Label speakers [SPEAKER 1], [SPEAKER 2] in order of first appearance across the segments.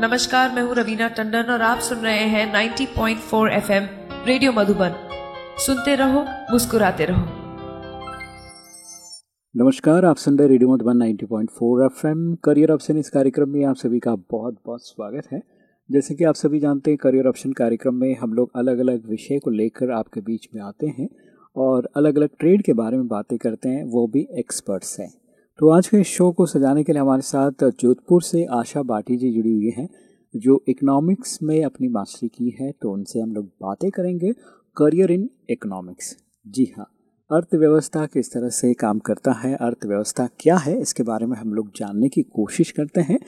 [SPEAKER 1] नमस्कार, मैं हूँ रवीना टंडन और आप सुन रहे हैं 90.4 एफएम रेडियो मधुबन। सुनते रहो, मुस्कुराते रहो।
[SPEAKER 2] नमस्कार, आप सुन रहे radio Madhuban 90.4 FM. Career option इस कार्यक्रम में आप सभी का बहुत बहुत स्वागत है। जैसे कि आप सभी जानते हैं, करियर ऑप्शन कार्यक्रम में हम लोग अलग अलग विषय को लेकर आपके बीच में आते हैं और अलग अलग ट्रेड के बारे में बातें करते हैं, वो भी एक्सपर्ट्स हैं। तो आज के शो को सजाने के लिए हमारे साथ जोधपुर से आशा बाटी जी जुड़ी हुई हैं, जो इकोनॉमिक्स में अपनी मास्टरी की है तो उनसे हम लोग बातें करेंगे करियर इन इकोनॉमिक्स जी हाँ अर्थव्यवस्था किस तरह से काम करता है, अर्थव्यवस्था क्या है, इसके बारे में हम लोग जानने की कोशिश करते हैं।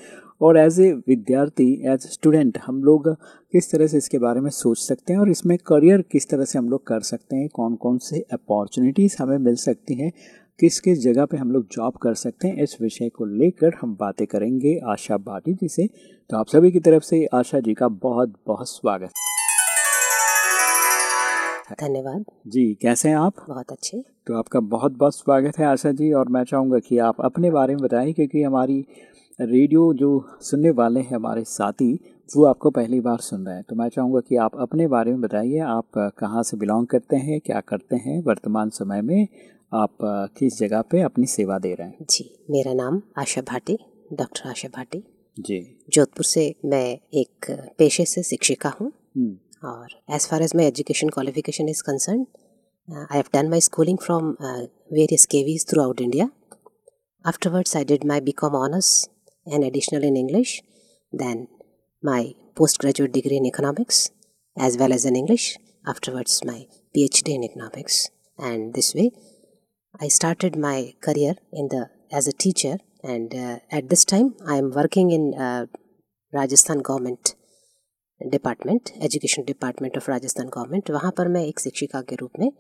[SPEAKER 2] और एज ए विद्यार्थी एज स्टूडेंट हम लोग किस तरह से इसके बारे में सोच सकते हैं और इसमें करियर किस तरह से हम लोग कर सकते हैं कौन कौन से अपॉर्चुनिटीज़ हमें मिल सकती हैं किस किस जगह पे हम लोग जॉब कर सकते हैं इस विषय को लेकर हम बातें करेंगे आशा बाटी जी से। तो आप सभी की तरफ़ से आशा जी का बहुत बहुत स्वागत।
[SPEAKER 3] धन्यवाद।
[SPEAKER 2] जी कैसे हैं आप?
[SPEAKER 3] बहुत अच्छे।
[SPEAKER 2] तो आपका बहुत बहुत स्वागत है आशा जी और मैं चाहूँगा कि आप अपने बारे में बताएँ क्योंकि हमारी रेडियो जो सुनने वाले हैं हमारे साथी वो आपको पहली बार सुन रहे हैं। तो मैं चाहूँगा कि आप अपने बारे में बताइए आप कहाँ से बिलोंग करते हैं क्या करते हैं वर्तमान समय में आप किस जगह पे अपनी सेवा दे रहे हैं?
[SPEAKER 3] जी मेरा नाम आशा भाटी डॉक्टर आशा भाटी।
[SPEAKER 2] जी।
[SPEAKER 3] जोधपुर से मैं एक पेशे से शिक्षिका हूँ।
[SPEAKER 2] हम्म।
[SPEAKER 3] और as far as my education qualification is concern I have done my schooling from various KVs throughout India afterwards I did my B com honours and additional in English then my post graduate degree in economics as well as in English afterwards my P H D in economics and this way I started my career in the as a teacher, and uh, at this time I am working in uh, Rajasthan government department education department of Rajasthan government वहाँ पर मैं एक शिक्षिका के रूप में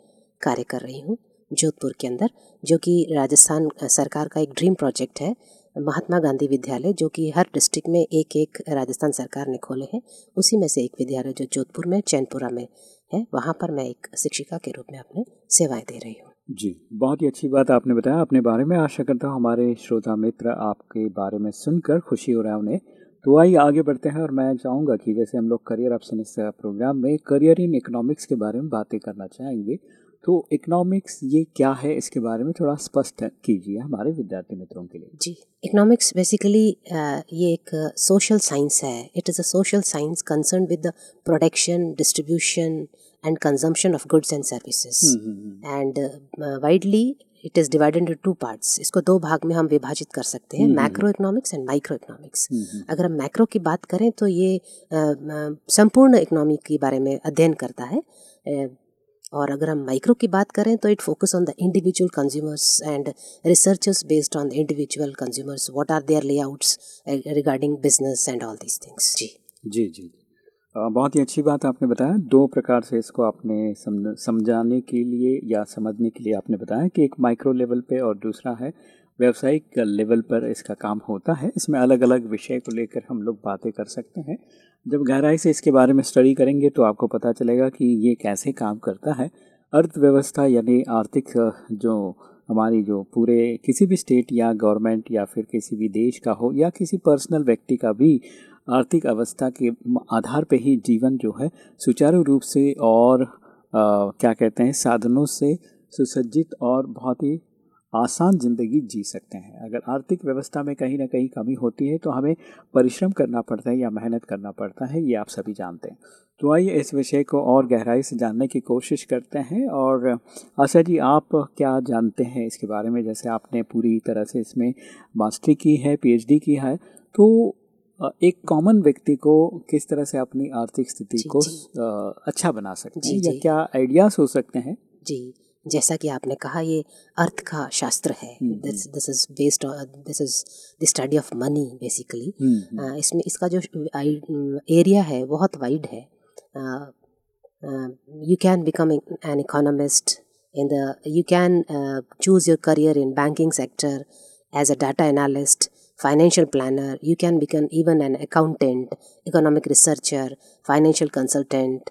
[SPEAKER 3] कार्य कर रही हूँ जोधपुर के अंदर जो कि राजस्थान सरकार का एक ड्रीम प्रोजेक्ट है महात्मा गांधी विद्यालय जो कि हर डिस्ट्रिक्ट में एक एक राजस्थान सरकार ने खोले हैं। उसी में से एक विद्यालय जो जोधपुर में चैनपुरा में है। वहाँ पर मैं एक शिक्षिका के रूप में अपने सेवाएँ दे रही हूँ।
[SPEAKER 2] जी, बहुत ही अच्छी बात आपने बताया। अपने बारे में आशा करता हूँ हमारे श्रोता मित्र आपके बारे में सुनकर खुशी हो रहा है उन्हें। तो आइए आगे बढ़ते हैं और मैं चाहूँगा कि जैसे हम लोग करियर ऑप्शन इस प्रोग्राम में करियर इन इकोनॉमिक्स के बारे में बातें करना चाहेंगे तो इकोनॉमिक्स ये क्या है? इसके बारे में थोड़ा स्पष्ट कीजिए हमारे विद्यार्थी मित्रों के लिए।
[SPEAKER 3] जी इकोनॉमिक्स बेसिकली ये एक सोशल साइंस है। It is a social science concern with the production distribution and consumption of goods and services. and uh, widely it is divided into two parts इसको दो भाग में हम विभाजित कर सकते हैं macro economics and micro economics अगर हम मैक्रो की बात करें तो ये संपूर्ण इकोनॉमी के बारे में अध्ययन करता है। और अगर हम माइक्रो की बात करें तो it focus on the individual consumers and researchers based on the individual consumers what are their layouts regarding business and all these things जी।
[SPEAKER 2] जी जी। बहुत ही अच्छी बात आपने बताया। दो प्रकार से इसको आपने समझाने के लिए या समझने के लिए आपने बताया कि एक माइक्रो लेवल पे और दूसरा है व्यावसायिक लेवल पर इसका काम होता है। इसमें अलग अलग विषय को लेकर हम लोग बातें कर सकते हैं। जब गहराई से इसके बारे में स्टडी करेंगे तो आपको पता चलेगा कि ये कैसे काम करता है। अर्थव्यवस्था यानी आर्थिक जो हमारी जो पूरे किसी भी स्टेट या गवर्नमेंट या फिर किसी भी देश का हो या किसी पर्सनल व्यक्ति का भी आर्थिक अवस्था के आधार पर ही जीवन जो है सुचारू रूप से और आ, क्या कहते हैं साधनों से सुसज्जित और बहुत ही आसान ज़िंदगी जी सकते हैं। अगर आर्थिक व्यवस्था में कहीं ना कहीं कमी होती है तो हमें परिश्रम करना पड़ता है या मेहनत करना पड़ता है ये आप सभी जानते हैं। तो आइए इस विषय को और गहराई से जानने की कोशिश करते हैं और आशा जी आप क्या जानते हैं इसके बारे में? जैसे आपने पूरी तरह से इसमें मास्टरी की है पीएचडी की है तो एक कॉमन व्यक्ति को किस तरह से अपनी आर्थिक स्थिति को जी. अच्छा बना सकते हैं या क्या आइडियाज़ हो सकते हैं?
[SPEAKER 3] जी। जैसा कि आपने कहा ये अर्थ का शास्त्र है। This is based this is the study of money basically इसमें इसका जो एरिया है बहुत वाइड है। You can become an economist in the you can choose your career in banking sector as a data analyst financial planner, you can become even an accountant, economic researcher, financial consultant,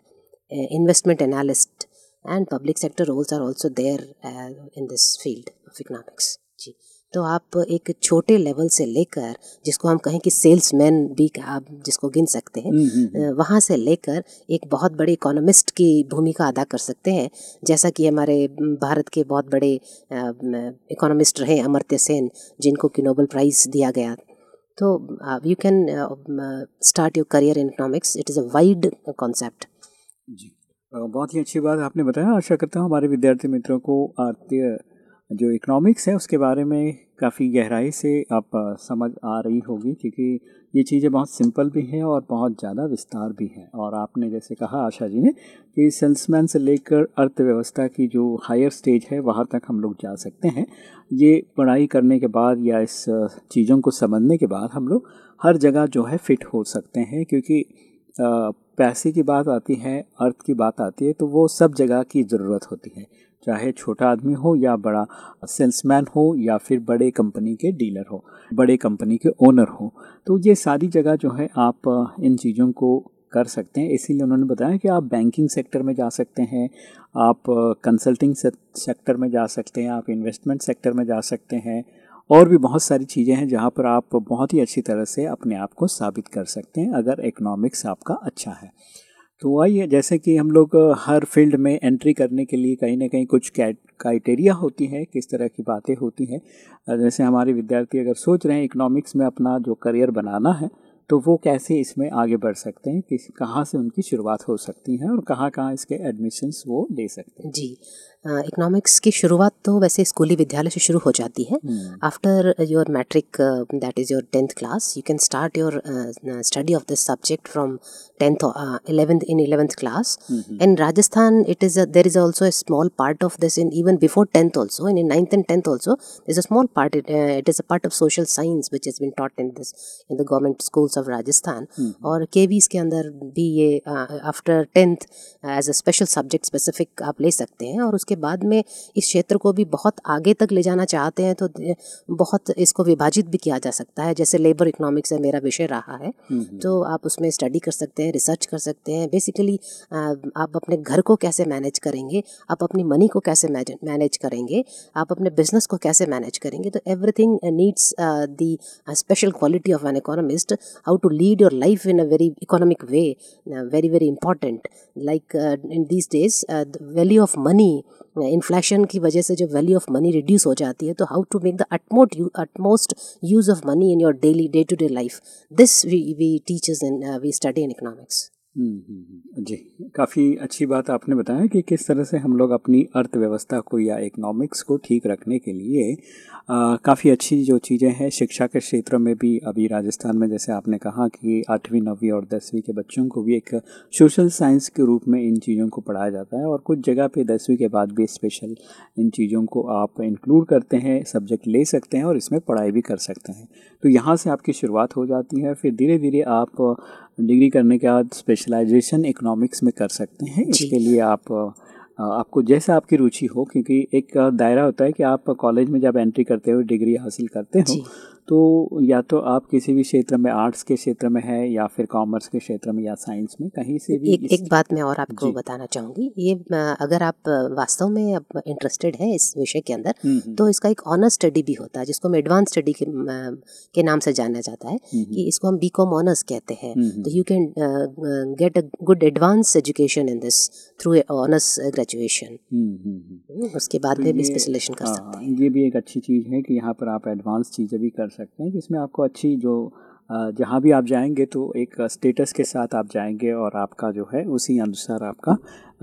[SPEAKER 3] uh, investment analyst, and public sector roles are also there uh, in this field of economics. जी। तो आप एक छोटे level से लेकर जिसको हम कहें कि सेल्समैन भी आप जिसको गिन सकते हैं
[SPEAKER 2] हम्म, हम्म,
[SPEAKER 3] वहाँ से लेकर एक बहुत बड़े इकोनॉमिस्ट की भूमिका अदा कर सकते हैं। जैसा कि हमारे भारत के बहुत बड़े इकोनॉमिस्ट रहे अमर्त्य सेन जिनको कि नोबल प्राइज़ दिया गया। तो you can start your career in economics it is a wide concept
[SPEAKER 2] जी। बहुत ही अच्छी बात आपने बताया। आशा करता हूँ हमारे विद्यार्थी मित्रों को आर्थिक, जो इकोनॉमिक्स है, उसके बारे में काफ़ी गहराई से आप समझ आ रही होगी, क्योंकि ये चीज़ें बहुत सिंपल भी हैं और बहुत ज़्यादा विस्तार भी हैं। और आपने जैसे कहा, आशा जी ने, कि सेल्समैन से लेकर अर्थव्यवस्था की जो हायर स्टेज है, वहाँ तक हम लोग जा सकते हैं। ये पढ़ाई करने के बाद या इस चीज़ों को समझने के बाद हम लोग हर जगह जो है फिट हो सकते हैं, क्योंकि पैसे की बात आती है, अर्थ की बात आती है तो वो सब जगह की ज़रूरत होती है। चाहे छोटा आदमी हो या बड़ा सेल्समैन हो या फिर बड़े कंपनी के डीलर हो, बड़े कंपनी के ओनर हो तो ये सारी जगह जो है आप इन चीज़ों को कर सकते हैं। इसीलिए उन्होंने बताया कि आप बैंकिंग सेक्टर में जा सकते हैं, आप कंसल्टिंग सेक्टर में जा सकते हैं, आप इन्वेस्टमेंट सेक्टर में जा सकते हैं और भी बहुत सारी चीज़ें हैं जहाँ पर आप बहुत ही अच्छी तरह से अपने आप को साबित कर सकते हैं, अगर इकोनॉमिक्स आपका अच्छा है। तो आइए, जैसे कि हम लोग हर फ़ील्ड में एंट्री करने के लिए कहीं ना कहीं कुछ क्राइटेरिया होती है, किस तरह की बातें होती हैं। जैसे हमारे विद्यार्थी अगर सोच रहे हैं इकोनॉमिक्स में अपना जो करियर बनाना है तो वो कैसे इसमें आगे बढ़ सकते हैं किस कहाँ से उनकी शुरुआत हो सकती है और कहाँ कहाँ इसके एडमिशन्स वो ले सकते हैं?
[SPEAKER 3] जी इकोनॉमिक्स की शुरुआत तो वैसे स्कूली विद्यालय से शुरू हो जाती है। After your matric that is your tenth class you can start your study of this subject from tenth eleventh in eleventh class and Rajasthan it is there is also a small part of this in even before tenth also in ninth and tenth also is a small part it is a part of social science which is been taught in this in the government schools schools of rajasthan. और KVs के अंदर भी ये after tenth as a special subject specific आप ले सकते हैं। और उसके बाद में इस क्षेत्र को भी बहुत आगे तक ले जाना चाहते हैं तो बहुत इसको विभाजित भी किया जा सकता है। जैसे लेबर इकोनॉमिक्स है मेरा विषय रहा है। तो आप उसमें स्टडी कर सकते हैं रिसर्च कर सकते हैं। बेसिकली आप अपने घर को कैसे मैनेज करेंगे आप अपनी मनी को कैसे मैनेज करेंगे आप अपने बिज़नेस को कैसे मैनेज करेंगे। तो everything needs the special quality of an economist how to lead your life in a very economic way very very important like in these days value of money inflation की वजह से जो value of money reduce हो जाती है तो how to make the utmost utmost use of money in your daily day to day life this we we teachers in we study in economics
[SPEAKER 2] hmm, hmm, hmm, जी, काफ़ी अच्छी बात आपने बताया कि किस तरह से हम लोग अपनी अर्थव्यवस्था को या इकोनॉमिक्स को ठीक रखने के लिए काफ़ी अच्छी जो चीज़ें हैं, शिक्षा के क्षेत्र में भी, अभी राजस्थान में जैसे आपने कहा कि आठवीं, नौवीं और दसवीं के बच्चों को भी एक सोशल साइंस के रूप में इन चीज़ों को पढ़ाया जाता है और कुछ जगह पर दसवीं के बाद भी स्पेशल इन चीज़ों को आप इंक्लूड करते हैं सब्जेक्ट ले सकते हैं और इसमें पढ़ाई भी कर सकते हैं। तो यहाँ से आपकी शुरुआत हो जाती है, फिर धीरे धीरे आप डिग्री करने के बाद स्पेशलाइजेशन इकोनॉमिक्स में कर सकते हैं इसके लिए आप आपको जैसा आपकी रुचि हो क्योंकि एक दायरा होता है कि आप कॉलेज में जब एंट्री करते हो डिग्री हासिल करते हो। तो या तो आप किसी भी क्षेत्र में आर्ट्स के क्षेत्र में है या फिर कॉमर्स के क्षेत्र में या साइंस में कहीं से भी
[SPEAKER 3] एक एक बात मैं और आपको बताना चाहूँगी। ये अगर आप वास्तव में इंटरेस्टेड हैं इस विषय के अंदर
[SPEAKER 2] हम्म, हम्म,
[SPEAKER 3] तो इसका एक ऑनर स्टडी भी होता है जिसको हम एडवांस स्टडी के, के नाम से जाना जाता है
[SPEAKER 2] हम्म,
[SPEAKER 3] कि इसको हम बी कॉम ऑनर्स कहते हैं। तो you can get a good advance education in this through honours graduation. उसके बाद
[SPEAKER 2] तो
[SPEAKER 3] में भी स्पेशलाइजेशन कर
[SPEAKER 2] हाँ,
[SPEAKER 3] सकते हैं
[SPEAKER 2] ये भी एक अच्छी चीज़ है कि यहाँ पर आप एडवांस चीज़ें भी कर सकते हैं, जिसमें आपको अच्छी जो जहाँ भी आप जाएँगे तो एक स्टेटस के साथ आप जाएँगे और आपका जो है उसी अनुसार आपका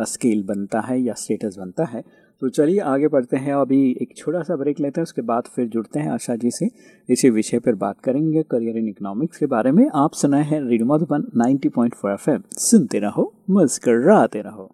[SPEAKER 2] स्केल बनता है या स्टेटस बनता है। तो चलिए आगे बढ़ते हैं, अभी एक छोटा सा ब्रेक लेते हैं, उसके बाद फिर जुड़ते हैं आशा जी से। इसी विषय पर बात करेंगे करियर इन इकोनॉमिक्स के बारे में। आप सुनाए हैं रेडियो मधुबन 90.4 एफएम सुनते रहो, मुस्कराते रहो।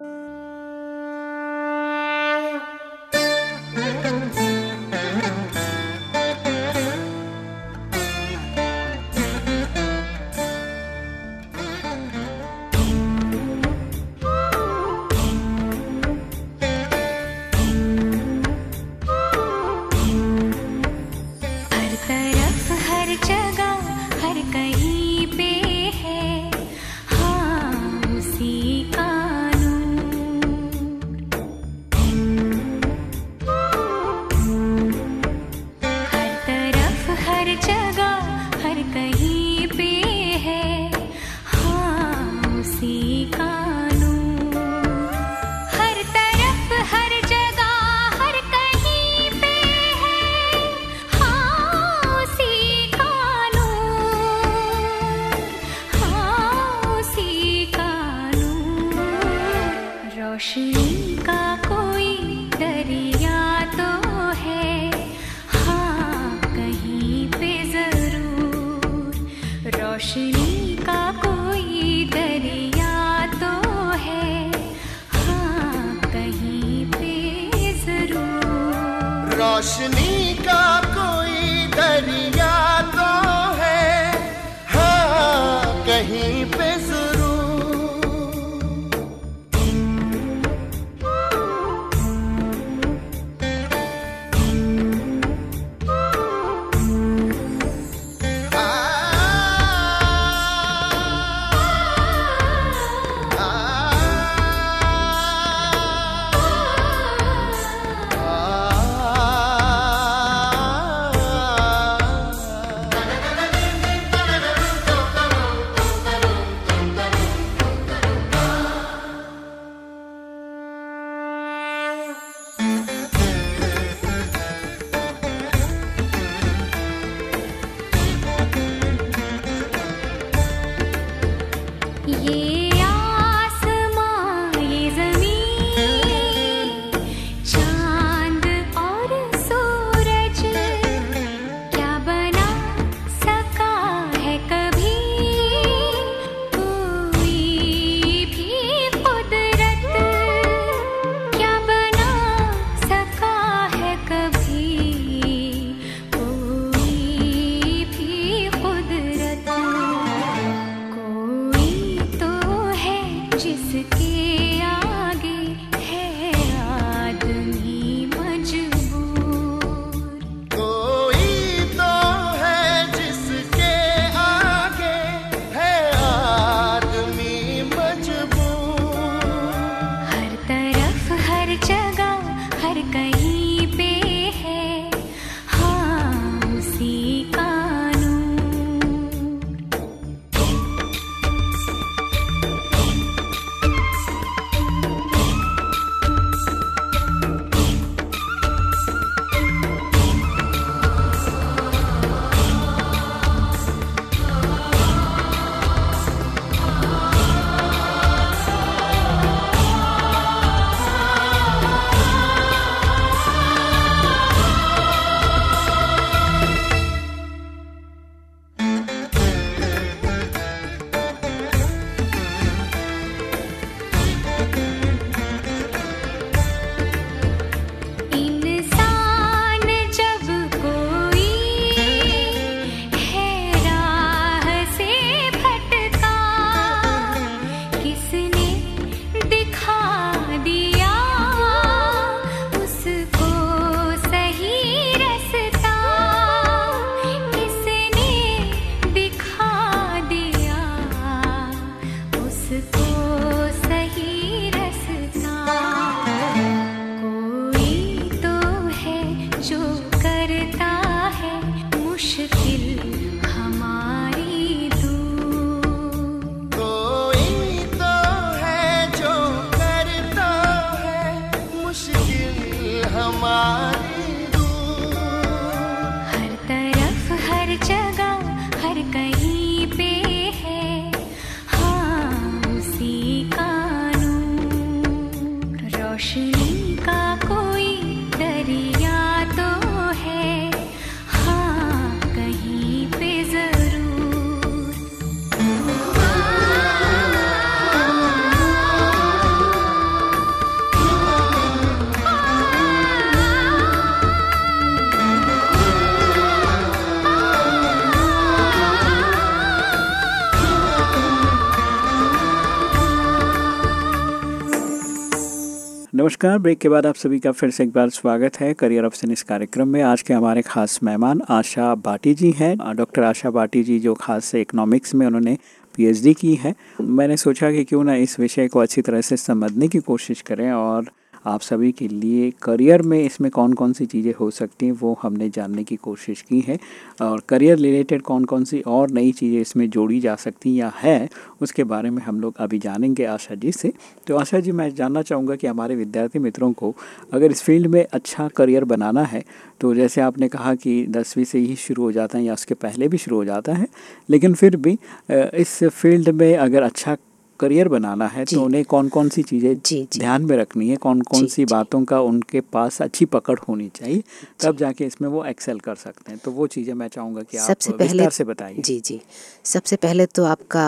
[SPEAKER 2] नमस्कार। ब्रेक के बाद आप सभी का फिर से एक बार स्वागत है करियर ऑप्शन इस कार्यक्रम में। आज के हमारे खास मेहमान आशा भाटी जी हैं। डॉक्टर आशा भाटी जी जो खास से इकोनॉमिक्स में उन्होंने पीएचडी की है। मैंने सोचा कि क्यों ना इस विषय को अच्छी तरह से समझने की कोशिश करें और आप सभी के लिए करियर में इसमें कौन कौन सी चीज़ें हो सकती हैं, वो हमने जानने की कोशिश की है। और करियर रिलेटेड कौन कौन सी और नई चीज़ें इसमें जोड़ी जा सकती या है, उसके बारे में हम लोग अभी जानेंगे आशा जी से। तो आशा जी, मैं जानना चाहूँगा कि हमारे विद्यार्थी मित्रों को अगर इस फ़ील्ड में अच्छा करियर बनाना है तो जैसे आपने कहा कि दसवीं से ही शुरू हो जाता है या उसके पहले भी शुरू हो जाता है, लेकिन फिर भी इस फ़ील्ड में अगर अच्छा करियर बनाना है तो उन्हें कौन कौन सी चीज़ें। ध्यान में रखनी है कौन कौन सी बातों का उनके पास अच्छी पकड़ होनी चाहिए तब जाके इसमें वो एक्सेल कर सकते हैं। तो वो चीज़ें मैं चाहूँगा कि आप
[SPEAKER 3] सबसे पहले
[SPEAKER 2] से बताइए।
[SPEAKER 3] जी जी। सबसे पहले तो आपका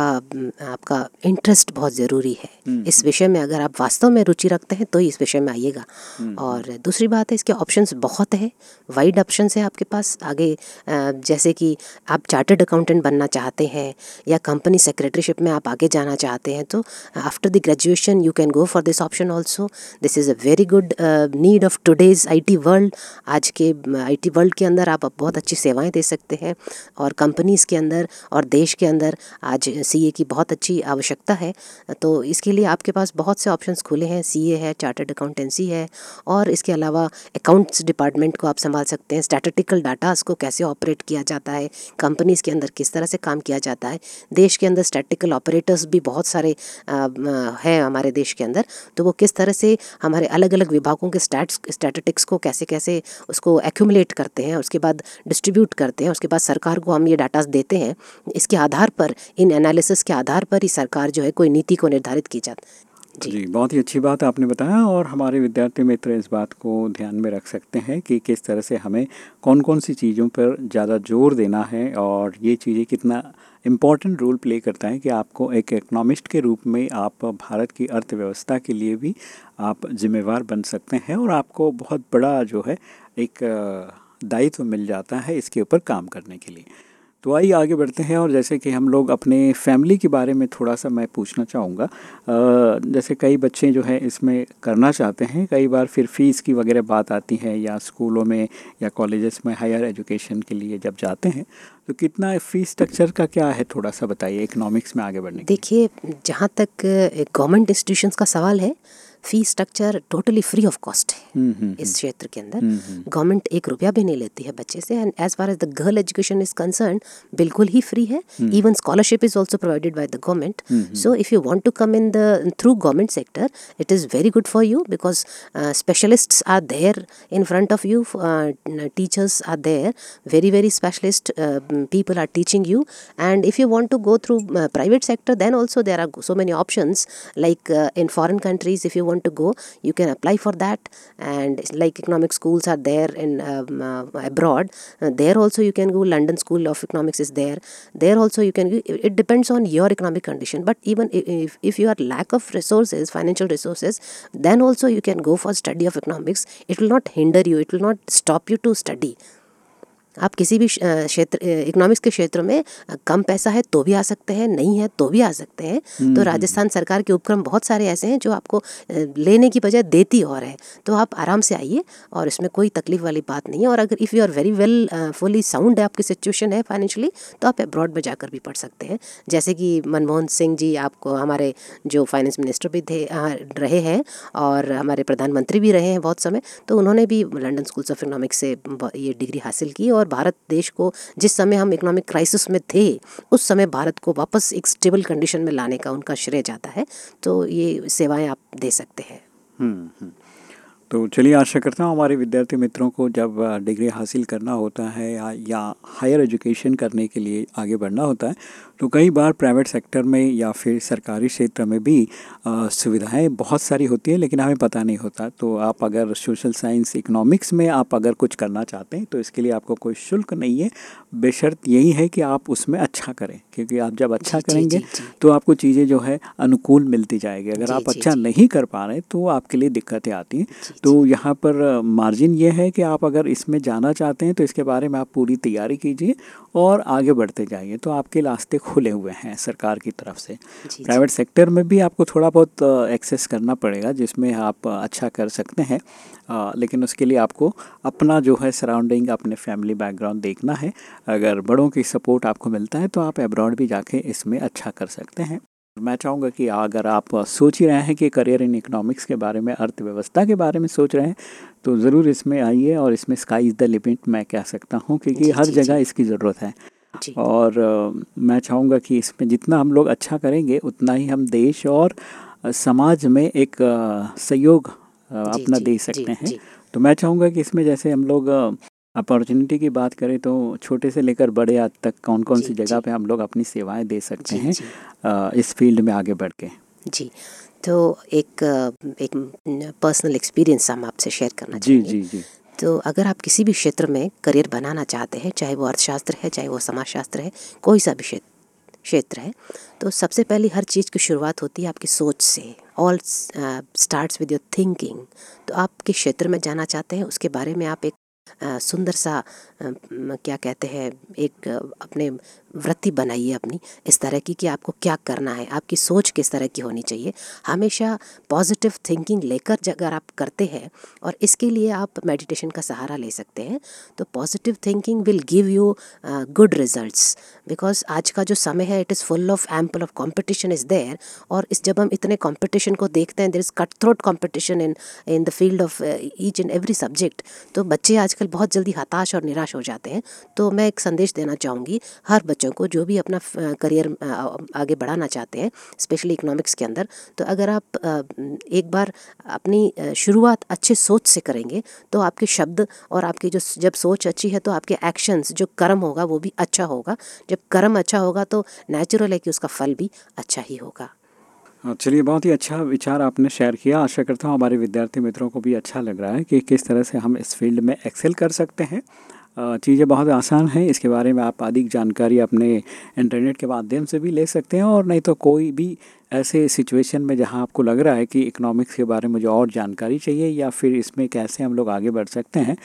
[SPEAKER 3] आपका इंटरेस्ट बहुत ज़रूरी है। इस विषय में अगर आप वास्तव में रुचि रखते हैं तो इस विषय में आइएगा। और दूसरी बात है इसके ऑप्शंस बहुत है। वाइड ऑप्शंस है आपके पास। आगे जैसे कि आप चार्टर्ड अकाउंटेंट बनना चाहते हैं या कंपनी सेक्रेटरीशिप में आप आगे जाना चाहते हैं तो after the graduation you can go for this option also this is a very good need of today's IT world आज के आईटी वर्ल्ड के अंदर आप बहुत अच्छी सेवाएँ दे सकते हैं, और कंपनीज़ के अंदर, और देश के अंदर आज सीए की बहुत अच्छी आवश्यकता है। तो इसके लिए आपके पास बहुत से ऑप्शंस खुले हैं। सीए है चार्टर्ड अकाउंटेंसी है, और इसके अलावा अकाउंट्स डिपार्टमेंट को आप संभाल सकते हैं। स्टैटिस्टिकल डाटास को कैसे ऑपरेट किया जाता है? कंपनीज़ के अंदर किस तरह से काम किया जाता है? देश के अंदर स्टैटिकल ऑपरेटर्स भी बहुत सारे म, हैं हमारे देश के अंदर तो वो किस तरह से हमारे अलग अलग विभागों के स्टैट्स स्टैटिस्टिक्स को कैसे कैसे उसको एक्यूमुलेट करते हैं उसके बाद डिस्ट्रीब्यूट करते हैं उसके बाद सरकार को हम ये डाटास देते हैं इसके आधार पर इन एनालिसिस के आधार पर ही सरकार जो है कोई नीति को निर्धारित की जाती जी।
[SPEAKER 2] जी बहुत ही अच्छी बात आपने बताया और हमारे विद्यार्थी मित्र इस बात को ध्यान में रख सकते हैं कि किस तरह से हमें कौन कौन सी चीज़ों पर ज़्यादा ज़ोर देना है और ये चीज़ें कितना इंपॉर्टेंट रोल प्ले करता है कि आपको एक इकोनॉमिस्ट के रूप में आप भारत की अर्थव्यवस्था के लिए भी आप जिम्मेवार बन सकते हैं और आपको बहुत बड़ा जो है एक दायित्व मिल जाता है इसके ऊपर काम करने के लिए। तो आइए आगे बढ़ते हैं और जैसे कि हम लोग अपने फैमिली के बारे में थोड़ा सा मैं पूछना चाहूँगा। जैसे कई बच्चे जो है इसमें करना चाहते हैं, कई बार फिर फ़ीस की वगैरह बात आती है या स्कूलों में या कॉलेजेस में हायर एजुकेशन के लिए जब जाते हैं तो कितना फ़ीस स्ट्रक्चर का क्या है थोड़ा सा बताइए इकोनॉमिक्स में आगे बढ़ने
[SPEAKER 3] देखिए, जहाँ तक गवर्नमेंट इंस्टीट्यूशन का सवाल है fee structure totally free of cost है
[SPEAKER 2] हम्म, हम्म,
[SPEAKER 3] इस हम्म। क्षेत्र के अंदर। गवर्नमेंट एक रुपया भी नहीं लेती है बच्चे से and as far as the girl education is concern बिल्कुल ही फ्री है। Even scholarship is also provided by the government so if you want to come in the through government sector it is very good for you because specialist are there in front of you teachers are there very very specialist people are teaching you and if you want to go through private sector then also there are so many option like in foreign countries if you to go you can apply for that. And like economic schools are there in um, uh, abroad. Uh, there also you can go london school of economics is there. There also you can it depends on your economic condition. But even if, if you are lack of resources financial resources then also you can go for study of economics. It will not hinder you it will not stop you to study आप किसी भी क्षेत्र economics के क्षेत्र में कम पैसा है तो भी आ सकते हैं नहीं है तो भी आ सकते हैं। तो राजस्थान सरकार के उपक्रम बहुत सारे ऐसे हैं जो आपको लेने की बजाय देती और है। तो आप आराम से आइए और इसमें कोई तकलीफ़ वाली बात नहीं है। और अगर if you are very well fully sound है आपकी सिचुएशन है फाइनेंशियली तो आप अब्रॉड में जाकर भी पढ़ सकते हैं। जैसे कि मनमोहन सिंह जी आपको हमारे जो फाइनेंस मिनिस्टर भी थे रहे हैं और हमारे प्रधानमंत्री भी रहे हैं बहुत समय तो उन्होंने भी लंडन स्कूल्स ऑफ़ इकोनॉमिक्स से ये डिग्री हासिल की और भारत देश को जिस समय हम इकोनॉमिक क्राइसिस में थे उस समय भारत को वापस एक स्टेबल कंडीशन में लाने का उनका श्रेय जाता है तो ये सेवाएँ आप दे सकते हैं
[SPEAKER 2] हम्म, हम्म। तो चलिए आशा करता हूँ हमारे विद्यार्थी मित्रों को जब डिग्री हासिल करना होता है या, या हायर एजुकेशन करने के लिए आगे बढ़ना होता है तो कई बार प्राइवेट सेक्टर में या फिर सरकारी क्षेत्र में भी सुविधाएँ बहुत सारी होती है लेकिन हमें पता नहीं होता। तो आप अगर सोशल साइंस इकोनॉमिक्स में आप अगर कुछ करना चाहते हैं तो इसके लिए आपको कोई शुल्क नहीं है। बेशर्त यही है कि आप उसमें अच्छा करें। क्योंकि आप जब अच्छा
[SPEAKER 3] जी,
[SPEAKER 2] करेंगे
[SPEAKER 3] जी, जी।
[SPEAKER 2] तो आपको चीज़ें जो है अनुकूल मिलती जाएगी। अगर
[SPEAKER 3] जी,
[SPEAKER 2] आप अच्छा
[SPEAKER 3] जी।
[SPEAKER 2] नहीं कर पा रहे तो आपके लिए दिक्कतें आती हैं। तो यहाँ पर मार्जिन ये है कि आप अगर इसमें जाना चाहते हैं तो इसके बारे में आप पूरी तैयारी कीजिए और आगे बढ़ते जाइए। तो आपके रास्ते खुले हुए हैं सरकार की तरफ़ से। प्राइवेट सेक्टर में भी आपको थोड़ा बहुत एक्सेस करना पड़ेगा जिसमें आप अच्छा कर सकते हैं। अ, लेकिन उसके लिए आपको अपना जो है सराउंडिंग अपने फैमिली बैकग्राउंड देखना है। अगर बड़ों की सपोर्ट आपको मिलता है तो आप एब्रॉड भी जाके इसमें अच्छा कर सकते हैं। मैं चाहूँगा कि अगर आप सोच ही रहे हैं कि करियर इन इकोनॉमिक्स के बारे में अर्थव्यवस्था के बारे में सोच रहे हैं तो ज़रूर इसमें आइए और इसमें स्काई इज़ द लिमिट मैं कह सकता हूँ क्योंकि हर जगह इसकी ज़रूरत है। और अ, मैं चाहूँगा कि इसमें जितना हम लोग अच्छा करेंगे उतना ही हम देश और समाज में एक सहयोग अपना दे सकते हैं। तो मैं चाहूँगा कि इसमें जैसे हम लोग अपॉर्चुनिटी की बात करें तो छोटे से लेकर बड़े आज तक कौन कौन सी जगह पे हम लोग अपनी सेवाएँ दे सकते हैं। इस फ़ील्ड में आगे बढ़ के।
[SPEAKER 3] जी। तो एक एक पर्सनल एक्सपीरियंस हम आपसे शेयर करना
[SPEAKER 2] जी
[SPEAKER 3] चाहेंगे।
[SPEAKER 2] जी जी।
[SPEAKER 3] तो अगर आप किसी भी क्षेत्र में करियर बनाना चाहते हैं चाहे वो अर्थशास्त्र है चाहे वो समाजशास्त्र है कोई सा भी क्षेत्र क्षेत्र है। तो सबसे पहले हर चीज़ की शुरुआत होती है आपकी सोच से। All starts with your thinking तो आप किस क्षेत्र में जाना चाहते हैं, उसके बारे में आप एक सुंदर सा क्या कहते हैं, एक अपने वृत्ति बनाइए अपनी, इस तरह की कि आपको क्या करना है, आपकी सोच किस तरह की होनी चाहिए। हमेशा पॉजिटिव थिंकिंग लेकर अगर आप करते हैं और इसके लिए आप मेडिटेशन का सहारा ले सकते हैं तो positive thinking will give you good results because आज का जो समय है it is full of ample of competition is there और इस, जब हम इतने कॉम्पिटिशन को देखते हैं there is cut throat competition in in the field of each and every subject तो बच्चे आजकल बहुत जल्दी हताश और निराश हो जाते हैं। तो मैं एक संदेश देना चाहूँगी, हर बच्चों को जो भी अपना करियर आगे बढ़ाना चाहते हैं स्पेशली इकोनॉमिक्स के अंदर तो अगर आप एक बार अपनी शुरुआत अच्छे सोच से करेंगे तो आपके शब्द और आपकी जो जब सोच अच्छी है तो आपके एक्शंस जो कर्म होगा वो भी अच्छा होगा। जब कर्म अच्छा होगा तो नेचुरल है कि उसका फल भी अच्छा ही होगा।
[SPEAKER 2] हाँ, चलिए बहुत ही अच्छा विचार आपने शेयर किया। आशा करता हूँ हमारे विद्यार्थी मित्रों को भी अच्छा लग रहा है कि किस तरह से हम इस फ़ील्ड में एक्सेल कर सकते हैं। चीज़ें बहुत आसान हैं। इसके बारे में आप अधिक जानकारी अपने इंटरनेट के माध्यम से भी ले सकते हैं और नहीं तो कोई भी ऐसे सिचुएशन में जहाँ आपको लग रहा है कि इकोनॉमिक्स के बारे में मुझे और जानकारी चाहिए या फिर इसमें कैसे हम लोग आगे बढ़ सकते हैं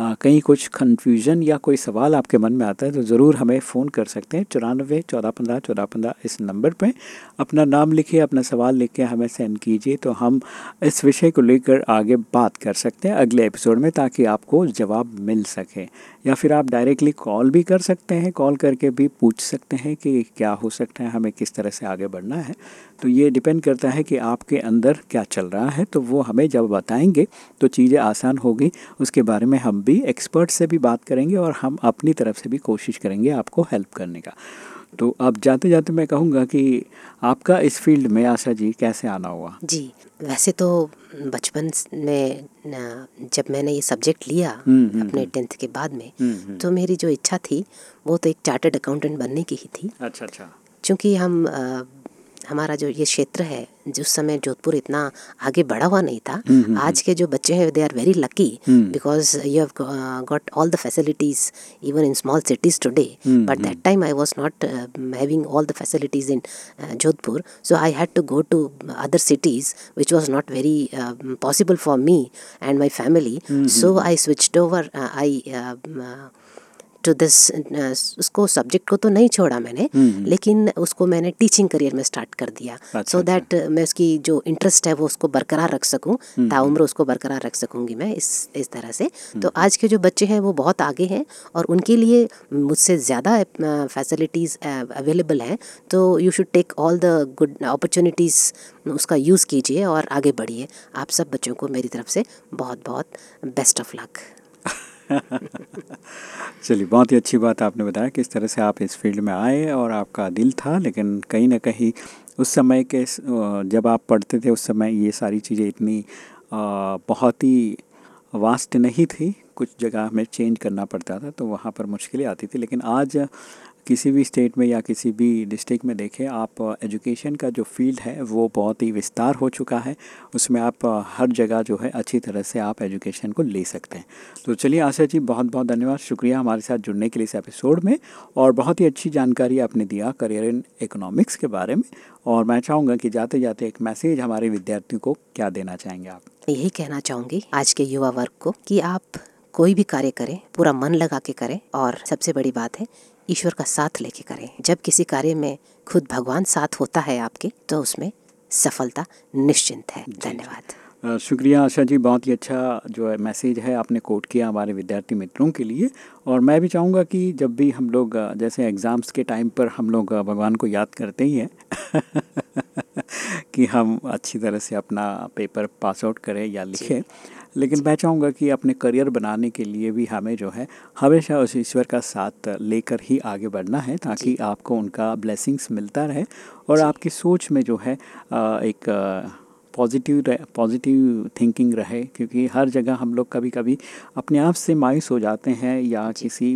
[SPEAKER 2] अ, कहीं कुछ कन्फ्यूज़न या कोई सवाल आपके मन में आता है तो ज़रूर हमें फ़ोन कर सकते हैं। चौरानबे चौदह पंद्रह चौदह पंद्रह इस नंबर पे। अपना नाम लिखिए अपना सवाल लिख के हमें सेंड कीजिए तो हम इस विषय को लेकर आगे बात कर सकते हैं अगले एपिसोड में ताकि आपको जवाब मिल सके। या फिर आप डायरेक्टली कॉल भी कर सकते हैं कॉल करके भी पूछ सकते हैं कि क्या हो सकता है हमें किस तरह से आगे बढ़ना है। तो ये डिपेंड करता है कि आपके अंदर क्या चल रहा है तो वो हमें जब बताएँगे तो चीज़ें आसान होगी। उसके बारे में हम भी एक्सपर्ट से भी बात करेंगे और हम अपनी तरफ़ से भी कोशिश करेंगे आपको हेल्प करने का। तो अब जाते जाते मैं कहूँगा कि आपका इस फ़ील्ड में आशा जी कैसे आना हुआ?
[SPEAKER 3] जी वैसे तो बचपन में जब मैंने ये सब्जेक्ट लिया
[SPEAKER 2] हम्म, हम्म,
[SPEAKER 3] अपने टेंथ के बाद में
[SPEAKER 2] हम्म, हम्म।
[SPEAKER 3] तो मेरी जो इच्छा थी वो तो एक चार्टर्ड अकाउंटेंट बनने की ही थी।
[SPEAKER 2] अच्छा अच्छा।
[SPEAKER 3] क्योंकि हम हमारा जो ये क्षेत्र है जिस समय जोधपुर इतना आगे बढ़ा हुआ नहीं था आज के जो बच्चे हैं they are very lucky because you have got all the facilities even in small cities today but that time I was not having all the facilities in Jodhpur. So I had to go to other cities which was not very possible for me and my family so I i um, uh, to this उसको subject को तो नहीं छोड़ा मैंने लेकिन उसको मैंने teaching career में स्टार्ट कर दिया।
[SPEAKER 2] अच्छा,
[SPEAKER 3] सो दैट मैं उसकी जो इंटरेस्ट है वो उसको बरकरार रख सकूँ ताउम्र उसको बरकरार रख सकूँगी मैं इस इस तरह से। तो आज के जो बच्चे हैं वो बहुत आगे हैं और उनके लिए मुझसे ज़्यादा फैसिलिटीज़ अवेलेबल हैं। तो you should take all the good opportunities उसका यूज़ कीजिए और आगे बढ़िए। आप सब बच्चों को मेरी तरफ़ से बहुत बहुत बेस्ट ऑफ़ लक
[SPEAKER 2] चलिए, बहुत ही अच्छी बात आपने बताया कि इस तरह से आप इस फ़ील्ड में आए और आपका दिल था, लेकिन कहीं ना कहीं उस समय के जब आप पढ़ते थे, उस समय ये सारी चीज़ें इतनी बहुत ही वास्ट नहीं थी। कुछ जगह हमें चेंज करना पड़ता था तो वहाँ पर मुश्किलें आती थी, लेकिन आज किसी भी स्टेट में या किसी भी डिस्ट्रिक्ट में देखें, आप एजुकेशन का जो फ़ील्ड है, वो बहुत ही विस्तार हो चुका है। उसमें आप हर जगह जो है, अच्छी तरह से आप एजुकेशन को ले सकते हैं। तो चलिए, आशा जी बहुत बहुत धन्यवाद। शुक्रिया हमारे साथ जुड़ने के लिए इस एपिसोड में और बहुत ही अच्छी जानकारी आपने दिया करियर इन इकोनॉमिक्स के बारे में। और मैं चाहूँगा कि जाते जाते एक मैसेज हमारे विद्यार्थियों को क्या देना चाहेंगे आप?
[SPEAKER 3] यही कहना चाहूँगी आज के युवा वर्ग को कि आप कोई भी कार्य करें, पूरा मन लगा के करें और सबसे बड़ी बात है ईश्वर का साथ लेके करें। जब किसी कार्य में खुद भगवान साथ होता है आपके तो उसमें सफलता निश्चिंत है। धन्यवाद।
[SPEAKER 2] शुक्रिया आशा जी बहुत ही अच्छा जो है मैसेज है आपने कोट किया हमारे विद्यार्थी मित्रों के लिए। और मैं भी चाहूँगा कि जब भी हम लोग जैसे एग्ज़ाम्स के टाइम पर हम लोग भगवान को याद करते ही हैं कि हम अच्छी तरह से अपना पेपर पास आउट करें या लिखें लेकिन मैं चाहूँगा कि अपने करियर बनाने के लिए भी हमें जो है हमेशा उस ईश्वर का साथ लेकर ही आगे बढ़ना है ताकि आपको उनका ब्लेसिंग्स मिलता रहे और आपकी सोच में जो है एक पॉजिटिव पॉजिटिव थिंकिंग रहे क्योंकि हर जगह हम लोग कभी कभी अपने आप से मायूस हो जाते हैं या किसी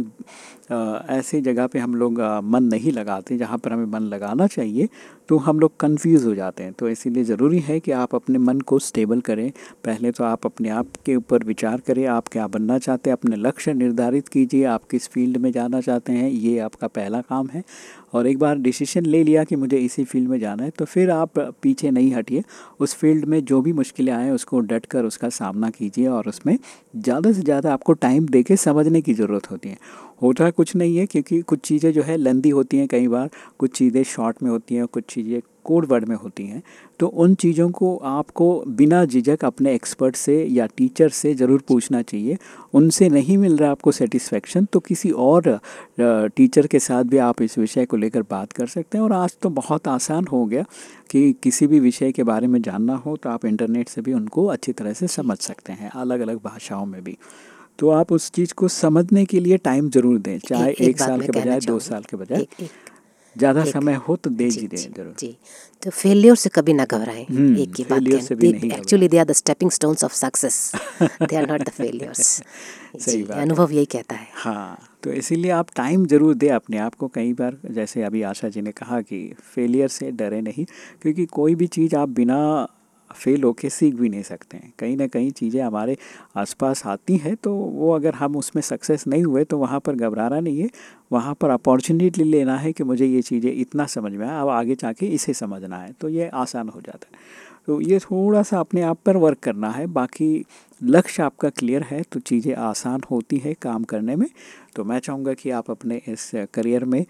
[SPEAKER 2] ऐसे जगह पे हम लोग मन नहीं लगाते जहाँ पर हमें मन लगाना चाहिए तो हम लोग कंफ्यूज हो जाते हैं। तो इसीलिए ज़रूरी है कि आप अपने मन को स्टेबल करें। पहले तो आप अपने आप के ऊपर विचार करें आप क्या बनना चाहते हैं अपने लक्ष्य निर्धारित कीजिए आप किस फ़ील्ड में जाना चाहते हैं ये आपका पहला काम है। और एक बार डिसीज़न ले लिया कि मुझे इसी फ़ील्ड में जाना है तो फिर आप पीछे नहीं हटिए। उस फ़ील्ड में जो भी मुश्किलें आएँ, उसको डट कर उसका सामना कीजिए और उसमें ज़्यादा से ज़्यादा आपको टाइम दे के समझने की ज़रूरत होती है। होता कुछ नहीं है क्योंकि कुछ चीज़ें जो है लंदी होती हैं कई बार, कुछ चीज़ें शॉर्ट में होती हैं, कुछ चीज़ें कोड वर्ड में होती हैं तो उन चीज़ों को आपको बिना झिझक अपने एक्सपर्ट से या टीचर से ज़रूर पूछना चाहिए। उनसे नहीं मिल रहा आपको सेटिस्फेक्शन तो किसी और टीचर के साथ भी आप इस विषय को लेकर बात कर सकते हैं। और आज तो बहुत आसान हो गया कि किसी भी विषय के बारे में जानना हो तो आप इंटरनेट से भी उनको अच्छी तरह से समझ सकते हैं अलग अलग भाषाओं में भी। तो आप उस चीज़ को समझने के लिए टाइम ज़रूर दें चाहे
[SPEAKER 3] एक- एक
[SPEAKER 2] एक साल के बजाय दो साल के बजाय। ज़्यादा समय हो। तो दे
[SPEAKER 3] जी,
[SPEAKER 2] जी
[SPEAKER 3] जी,
[SPEAKER 2] ज़रूर।
[SPEAKER 3] जी। तो फेलियर से कभी ना घबराएँ
[SPEAKER 2] हम्म,
[SPEAKER 3] एक ही बात
[SPEAKER 2] घबराएँ।
[SPEAKER 3] Actually they are the stepping stones of success they are not the failures
[SPEAKER 2] सही बात
[SPEAKER 3] अनुभव यही कहता है।
[SPEAKER 2] हाँ तो इसीलिए आप टाइम ज़रूर दे अपने आप को कई बार जैसे अभी आशा जी ने कहा कि फेलियर से डरे नहीं क्योंकि कोई भी चीज़ आप बिना फेल होके सीख भी नहीं सकते हैं। कहीं ना कहीं चीज़ें हमारे आसपास आती हैं तो वो अगर हम उसमें सक्सेस नहीं हुए तो वहाँ पर घबराना नहीं है। वहाँ पर अपॉर्चुनिटी लेना है कि मुझे ये चीज़ें इतना समझ में आया अब आगे जाके इसे समझना है तो ये आसान हो जाता है। तो ये थोड़ा सा अपने आप पर वर्क करना है, बाकी लक्ष्य आपका क्लियर है तो चीज़ें आसान होती है काम करने में। तो मैं चाहूँगा कि आप अपने इस करियर में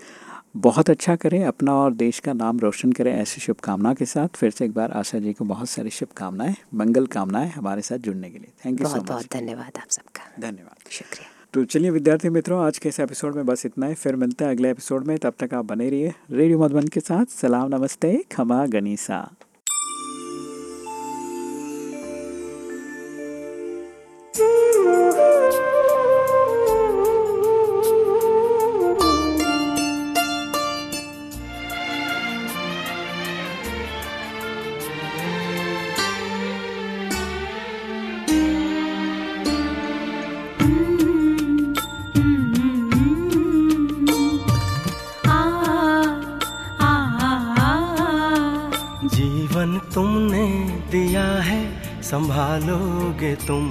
[SPEAKER 2] बहुत अच्छा करें अपना और देश का नाम रोशन करें ऐसी शुभकामना के साथ। फिर से एक बार आशा जी को बहुत सारी शुभकामनाएँ मंगल कामनाएँ हमारे साथ जुड़ने के लिए। थैंक यू
[SPEAKER 3] बहुत बहुत धन्यवाद आप सबका।
[SPEAKER 2] धन्यवाद।
[SPEAKER 3] शुक्रिया।
[SPEAKER 2] तो चलिए विद्यार्थी मित्रों आज के इस एपिसोड में बस इतना ही। फिर मिलते हैं अगले एपिसोड में। तब तक आप बने रहिए रेडियो मधुबन के साथ। सलाम नमस्ते खमा गनीसा।
[SPEAKER 4] संभालोगे तुम।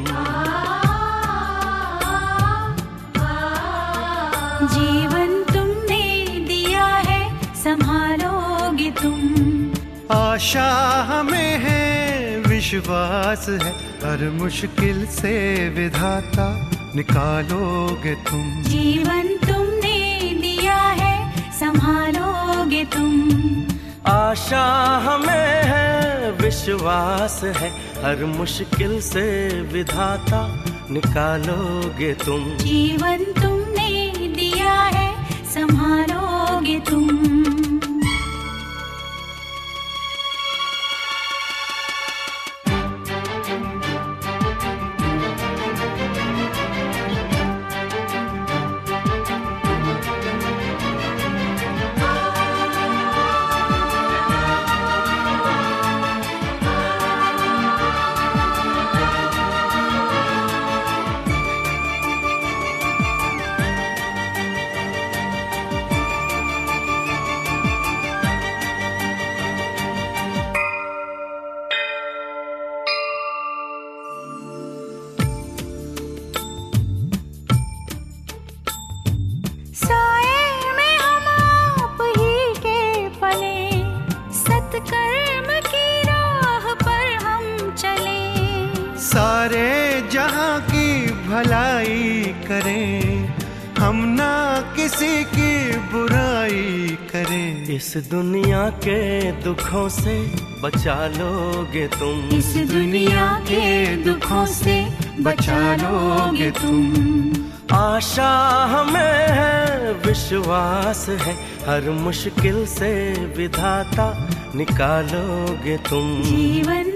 [SPEAKER 5] जीवन तुमने दिया है संभालोगे तुम।
[SPEAKER 4] आशा हमें है विश्वास है हर मुश्किल से विधाता निकालोगे तुम।
[SPEAKER 5] जीवन तुमने दिया है संभालोगे तुम।
[SPEAKER 4] आशा हमें है विश्वास है हर मुश्किल से विधाता निकालोगे तुम।
[SPEAKER 5] जीवन तुमने दिया है संभालोगे तुम।
[SPEAKER 4] सारे जहाँ की भलाई करें हम ना किसी की बुराई करें। इस दुनिया के दुखों से बचा लोगे तुम।
[SPEAKER 5] इस दुनिया के दुखों से बचा लोगे तुम।
[SPEAKER 4] आशा हमें है विश्वास है हर मुश्किल से विधाता निकालोगे तुम।
[SPEAKER 5] जीवन